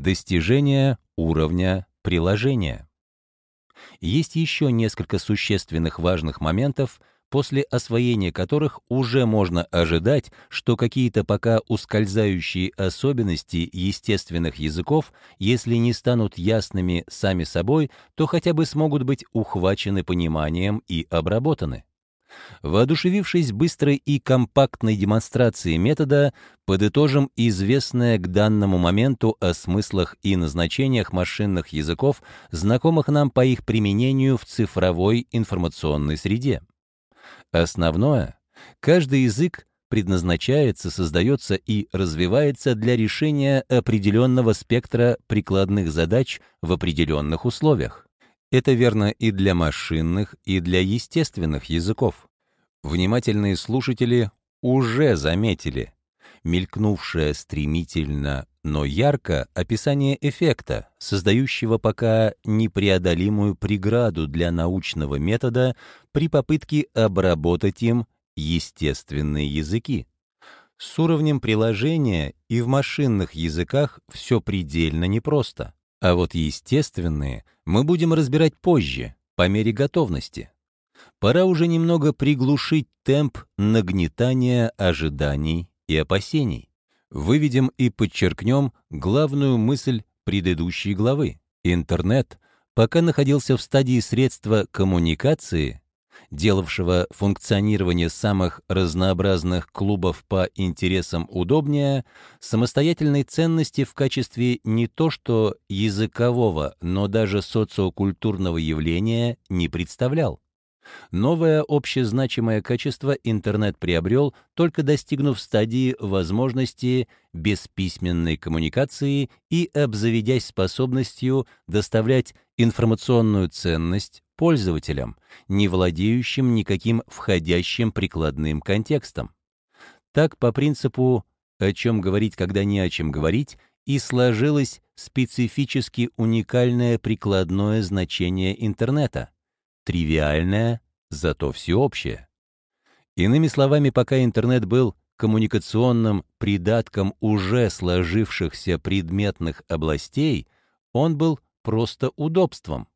Достижение уровня приложения. Есть еще несколько существенных важных моментов, после освоения которых уже можно ожидать, что какие-то пока ускользающие особенности естественных языков, если не станут ясными сами собой, то хотя бы смогут быть ухвачены пониманием и обработаны. Воодушевившись быстрой и компактной демонстрацией метода, подытожим известное к данному моменту о смыслах и назначениях машинных языков, знакомых нам по их применению в цифровой информационной среде. Основное — каждый язык предназначается, создается и развивается для решения определенного спектра прикладных задач в определенных условиях. Это верно и для машинных, и для естественных языков. Внимательные слушатели уже заметили мелькнувшее стремительно, но ярко описание эффекта, создающего пока непреодолимую преграду для научного метода при попытке обработать им естественные языки. С уровнем приложения и в машинных языках все предельно непросто. А вот естественные мы будем разбирать позже, по мере готовности. Пора уже немного приглушить темп нагнетания ожиданий и опасений. Выведем и подчеркнем главную мысль предыдущей главы. Интернет, пока находился в стадии средства коммуникации, делавшего функционирование самых разнообразных клубов по интересам удобнее, самостоятельной ценности в качестве не то что языкового, но даже социокультурного явления не представлял. Новое общезначимое качество интернет приобрел, только достигнув стадии возможности бесписьменной коммуникации и обзаведясь способностью доставлять информационную ценность пользователям, не владеющим никаким входящим прикладным контекстом. Так, по принципу «о чем говорить, когда не о чем говорить», и сложилось специфически уникальное прикладное значение интернета — тривиальное, зато всеобщее. Иными словами, пока интернет был коммуникационным придатком уже сложившихся предметных областей, он был просто удобством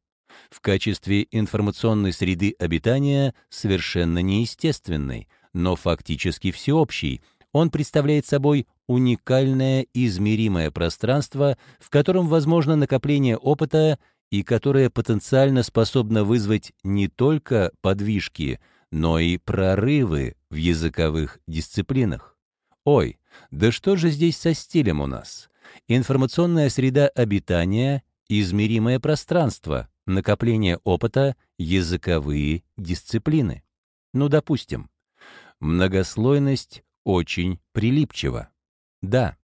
в качестве информационной среды обитания совершенно неестественной, но фактически всеобщей. Он представляет собой уникальное измеримое пространство, в котором возможно накопление опыта и которое потенциально способно вызвать не только подвижки, но и прорывы в языковых дисциплинах. Ой, да что же здесь со стилем у нас? Информационная среда обитания — измеримое пространство, накопление опыта, языковые дисциплины. Ну, допустим, многослойность очень прилипчива. Да,